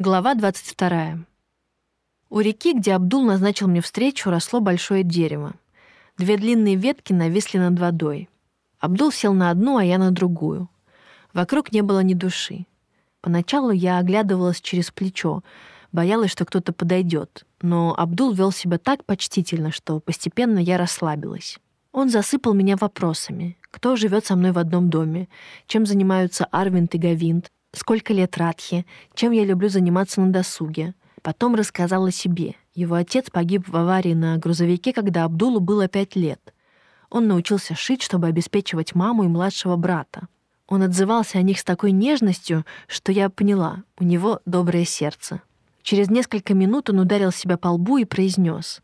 Глава 22. У реки, где Абдул назначил мне встречу, росло большое дерево. Две длинные ветки нависли над водой. Абдул сел на одну, а я на другую. Вокруг не было ни души. Поначалу я оглядывалась через плечо, боялась, что кто-то подойдет, но Абдул вел себя так почтительно, что постепенно я расслабилась. Он засыпал меня вопросами. Кто живет со мной в одном доме? Чем занимаются Арвинд и Гавинд? Сколько лет Радхи, чем я люблю заниматься на досуге. Потом рассказал о себе. Его отец погиб в аварии на грузовике, когда Абдулу было пять лет. Он научился шить, чтобы обеспечивать маму и младшего брата. Он отзывался о них с такой нежностью, что я поняла, у него доброе сердце. Через несколько минут он ударил себя по лбу и произнес.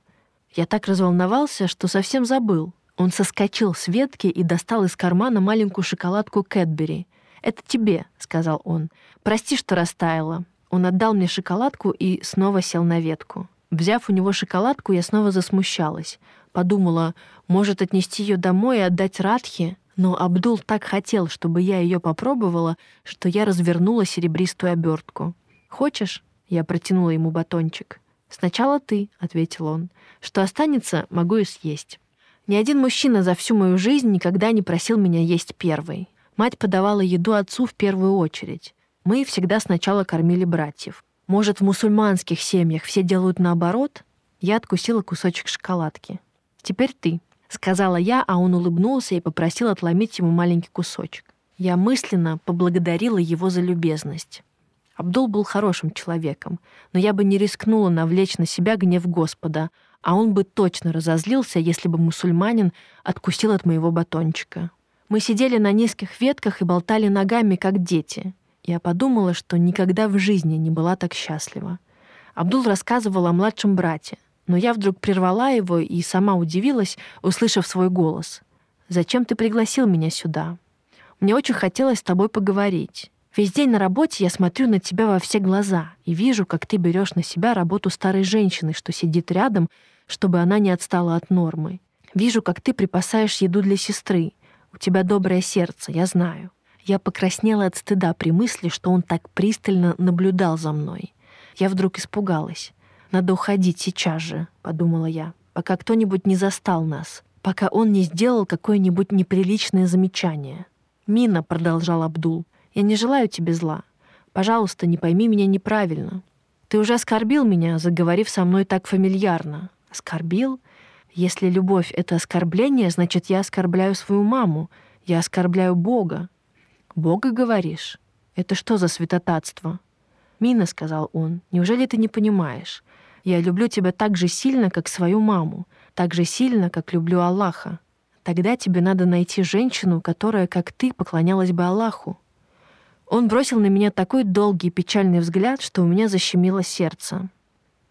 Я так разволновался, что совсем забыл. Он соскочил с ветки и достал из кармана маленькую шоколадку Кэтбери. «Это тебе», — сказал он. «Прости, что растаяла». Он отдал мне шоколадку и снова сел на ветку. Взяв у него шоколадку, я снова засмущалась. Подумала, может отнести ее домой и отдать Радхе, но Абдул так хотел, чтобы я ее попробовала, что я развернула серебристую обертку. «Хочешь?» — я протянула ему батончик. «Сначала ты», — ответил он. «Что останется, могу и съесть». Ни один мужчина за всю мою жизнь никогда не просил меня есть первой. Мать подавала еду отцу в первую очередь. Мы всегда сначала кормили братьев. Может, в мусульманских семьях все делают наоборот? Я откусила кусочек шоколадки. «Теперь ты», — сказала я, а он улыбнулся и попросил отломить ему маленький кусочек. Я мысленно поблагодарила его за любезность. Абдул был хорошим человеком, но я бы не рискнула навлечь на себя гнев Господа, а он бы точно разозлился, если бы мусульманин откусил от моего батончика. Мы сидели на низких ветках и болтали ногами, как дети. Я подумала, что никогда в жизни не была так счастлива. Абдул рассказывал о младшем брате, но я вдруг прервала его и сама удивилась, услышав свой голос. «Зачем ты пригласил меня сюда? Мне очень хотелось с тобой поговорить. Весь день на работе я смотрю на тебя во все глаза и вижу, как ты берешь на себя работу старой женщины, что сидит рядом, чтобы она не отстала от нормы. Вижу, как ты припасаешь еду для сестры, у тебя доброе сердце, я знаю. Я покраснела от стыда при мысли, что он так пристально наблюдал за мной. Я вдруг испугалась. «Надо уходить сейчас же», — подумала я, «пока кто-нибудь не застал нас, пока он не сделал какое-нибудь неприличное замечание». «Мина», — продолжал Абдул, — «я не желаю тебе зла. Пожалуйста, не пойми меня неправильно. Ты уже оскорбил меня, заговорив со мной так фамильярно». «Оскорбил? Если любовь — это оскорбление, значит, я оскорбляю свою маму, я оскорбляю Бога. Бога, говоришь? Это что за святотатство? Мина, — сказал он, — неужели ты не понимаешь? Я люблю тебя так же сильно, как свою маму, так же сильно, как люблю Аллаха. Тогда тебе надо найти женщину, которая, как ты, поклонялась бы Аллаху. Он бросил на меня такой долгий печальный взгляд, что у меня защемило сердце.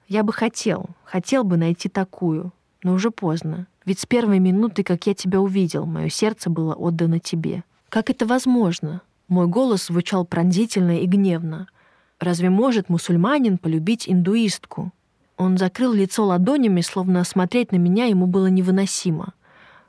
Я бы хотел, хотел бы найти такую, но уже поздно. Ведь с первой минуты, как я тебя увидел, мое сердце было отдано тебе. Как это возможно? Мой голос звучал пронзительно и гневно. Разве может мусульманин полюбить индуистку? Он закрыл лицо ладонями, словно смотреть на меня ему было невыносимо.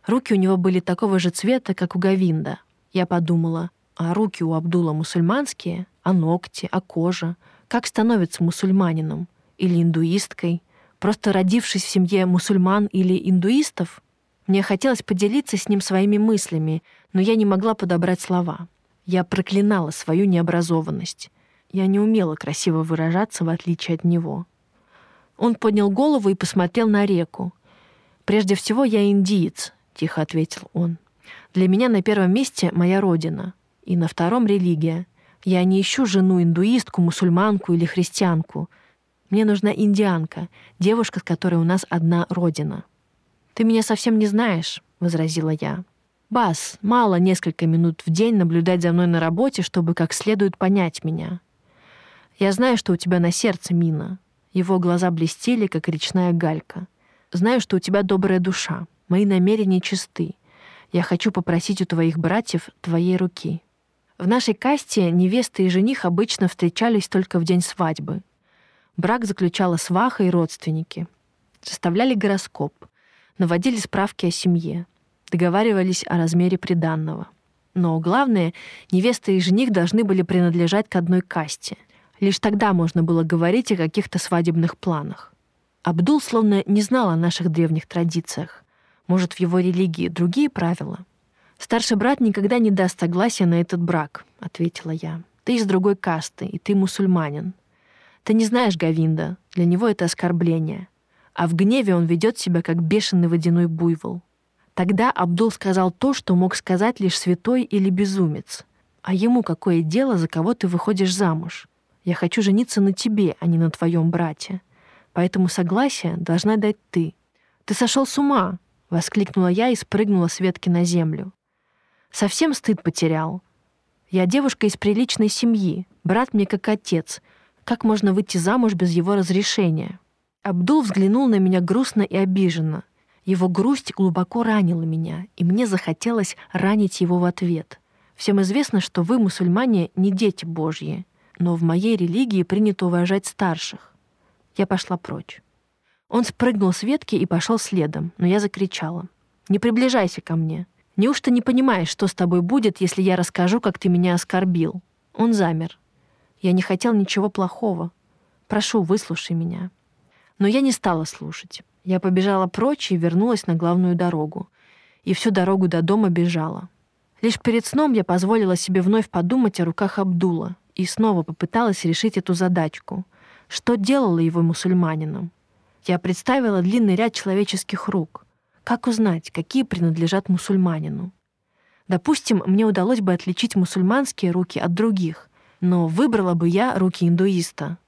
Руки у него были такого же цвета, как у Гавинда. Я подумала, а руки у Абдула мусульманские, а ногти, а кожа? Как становится мусульманином? Или индуисткой? Просто родившись в семье мусульман или индуистов, мне хотелось поделиться с ним своими мыслями, но я не могла подобрать слова. Я проклинала свою необразованность. Я не умела красиво выражаться, в отличие от него. Он поднял голову и посмотрел на реку. «Прежде всего, я индиец», — тихо ответил он. «Для меня на первом месте моя родина, и на втором — религия. Я не ищу жену индуистку, мусульманку или христианку — мне нужна индианка, девушка, с которой у нас одна родина». «Ты меня совсем не знаешь», — возразила я. «Бас, мало несколько минут в день наблюдать за мной на работе, чтобы как следует понять меня. Я знаю, что у тебя на сердце мина». Его глаза блестели, как речная галька. «Знаю, что у тебя добрая душа. Мои намерения чисты. Я хочу попросить у твоих братьев твоей руки». В нашей касте невеста и жених обычно встречались только в день свадьбы — Брак заключала сваха и родственники. Составляли гороскоп, наводили справки о семье, договаривались о размере приданного. Но главное, невеста и жених должны были принадлежать к одной касте. Лишь тогда можно было говорить о каких-то свадебных планах. Абдул словно не знал о наших древних традициях. Может, в его религии другие правила? «Старший брат никогда не даст согласия на этот брак», — ответила я. «Ты из другой касты, и ты мусульманин. Ты не знаешь Гавинда, для него это оскорбление. А в гневе он ведет себя как бешеный водяной буйвол. Тогда Абдул сказал то, что мог сказать лишь святой или безумец. А ему какое дело, за кого ты выходишь замуж? Я хочу жениться на тебе, а не на твоем брате. Поэтому согласие должна дать ты. Ты сошел с ума, воскликнула я и спрыгнула с ветки на землю. Совсем стыд потерял. Я девушка из приличной семьи, брат мне как отец — как можно выйти замуж без его разрешения? Абдул взглянул на меня грустно и обиженно. Его грусть глубоко ранила меня, и мне захотелось ранить его в ответ. Всем известно, что вы, мусульмане, не дети Божьи, но в моей религии принято уважать старших. Я пошла прочь. Он спрыгнул с ветки и пошел следом, но я закричала. «Не приближайся ко мне. Неужто не понимаешь, что с тобой будет, если я расскажу, как ты меня оскорбил?» Он замер. Я не хотел ничего плохого. Прошу, выслушай меня. Но я не стала слушать. Я побежала прочь и вернулась на главную дорогу. И всю дорогу до дома бежала. Лишь перед сном я позволила себе вновь подумать о руках Абдула и снова попыталась решить эту задачку. Что делало его мусульманином? Я представила длинный ряд человеческих рук. Как узнать, какие принадлежат мусульманину? Допустим, мне удалось бы отличить мусульманские руки от других, но выбрала бы я руки индуиста.